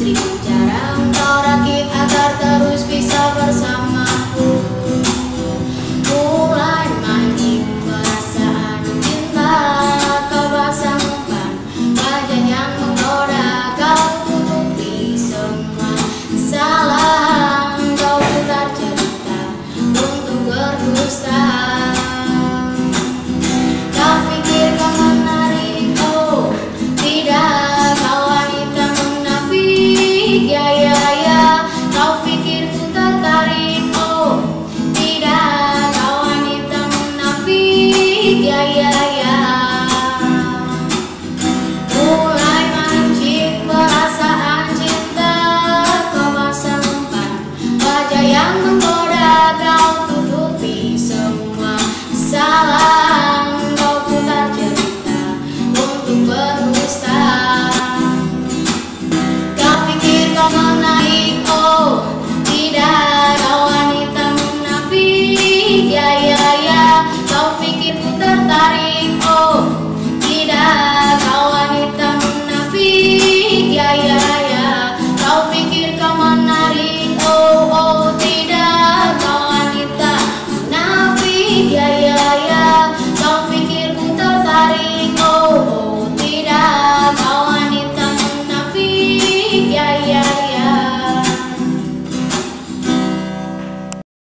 Seribu cara untuk rakit agar terus bisa bersama. yeah, yeah. Daddy.